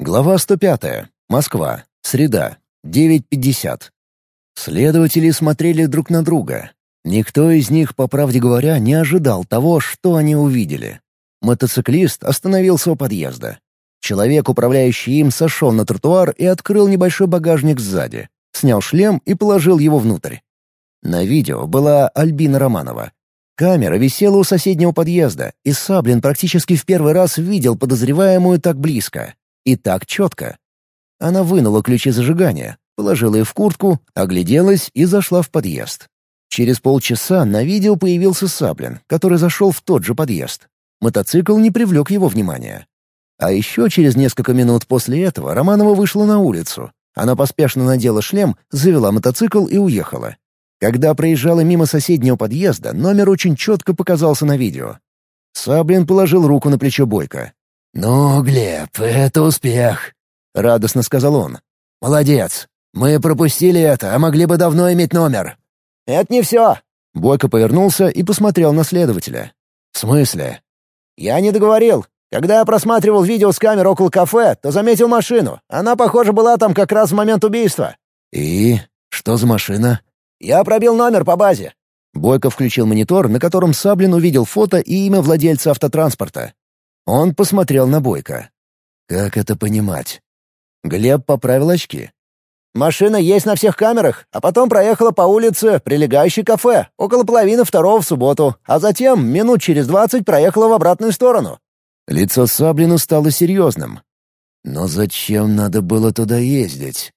Глава 105. Москва. Среда. 9.50. Следователи смотрели друг на друга. Никто из них, по правде говоря, не ожидал того, что они увидели. Мотоциклист остановился у подъезда. Человек, управляющий им, сошел на тротуар и открыл небольшой багажник сзади, снял шлем и положил его внутрь. На видео была Альбина Романова. Камера висела у соседнего подъезда, и Саблин практически в первый раз видел подозреваемую так близко. И так четко. Она вынула ключи зажигания, положила их в куртку, огляделась и зашла в подъезд. Через полчаса на видео появился Саблин, который зашел в тот же подъезд. Мотоцикл не привлек его внимания. А еще через несколько минут после этого Романова вышла на улицу. Она поспешно надела шлем, завела мотоцикл и уехала. Когда проезжала мимо соседнего подъезда, номер очень четко показался на видео. Саблин положил руку на плечо Бойко. «Ну, Глеб, это успех», — радостно сказал он. «Молодец. Мы пропустили это, а могли бы давно иметь номер». «Это не все». Бойко повернулся и посмотрел на следователя. «В смысле?» «Я не договорил. Когда я просматривал видео с камер около кафе, то заметил машину. Она, похоже, была там как раз в момент убийства». «И? Что за машина?» «Я пробил номер по базе». Бойко включил монитор, на котором Саблин увидел фото и имя владельца автотранспорта. Он посмотрел на Бойко. «Как это понимать?» Глеб поправил очки. «Машина есть на всех камерах, а потом проехала по улице, прилегающей кафе, около половины второго в субботу, а затем, минут через двадцать, проехала в обратную сторону». Лицо Саблину стало серьезным. «Но зачем надо было туда ездить?»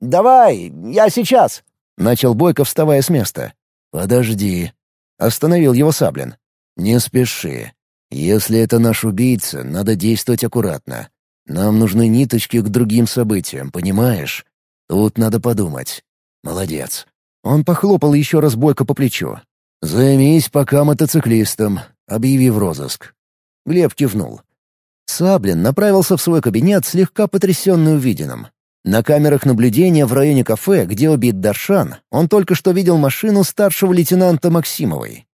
«Давай, я сейчас», — начал Бойко, вставая с места. «Подожди», — остановил его Саблин. «Не спеши. Если это наш убийца, надо действовать аккуратно. Нам нужны ниточки к другим событиям, понимаешь? Тут надо подумать. Молодец. Он похлопал еще раз Бойко по плечу. «Займись пока мотоциклистом, объяви в розыск». Глеб кивнул. Саблин направился в свой кабинет, слегка потрясенный увиденным. На камерах наблюдения в районе кафе, где убит Даршан, он только что видел машину старшего лейтенанта Максимовой.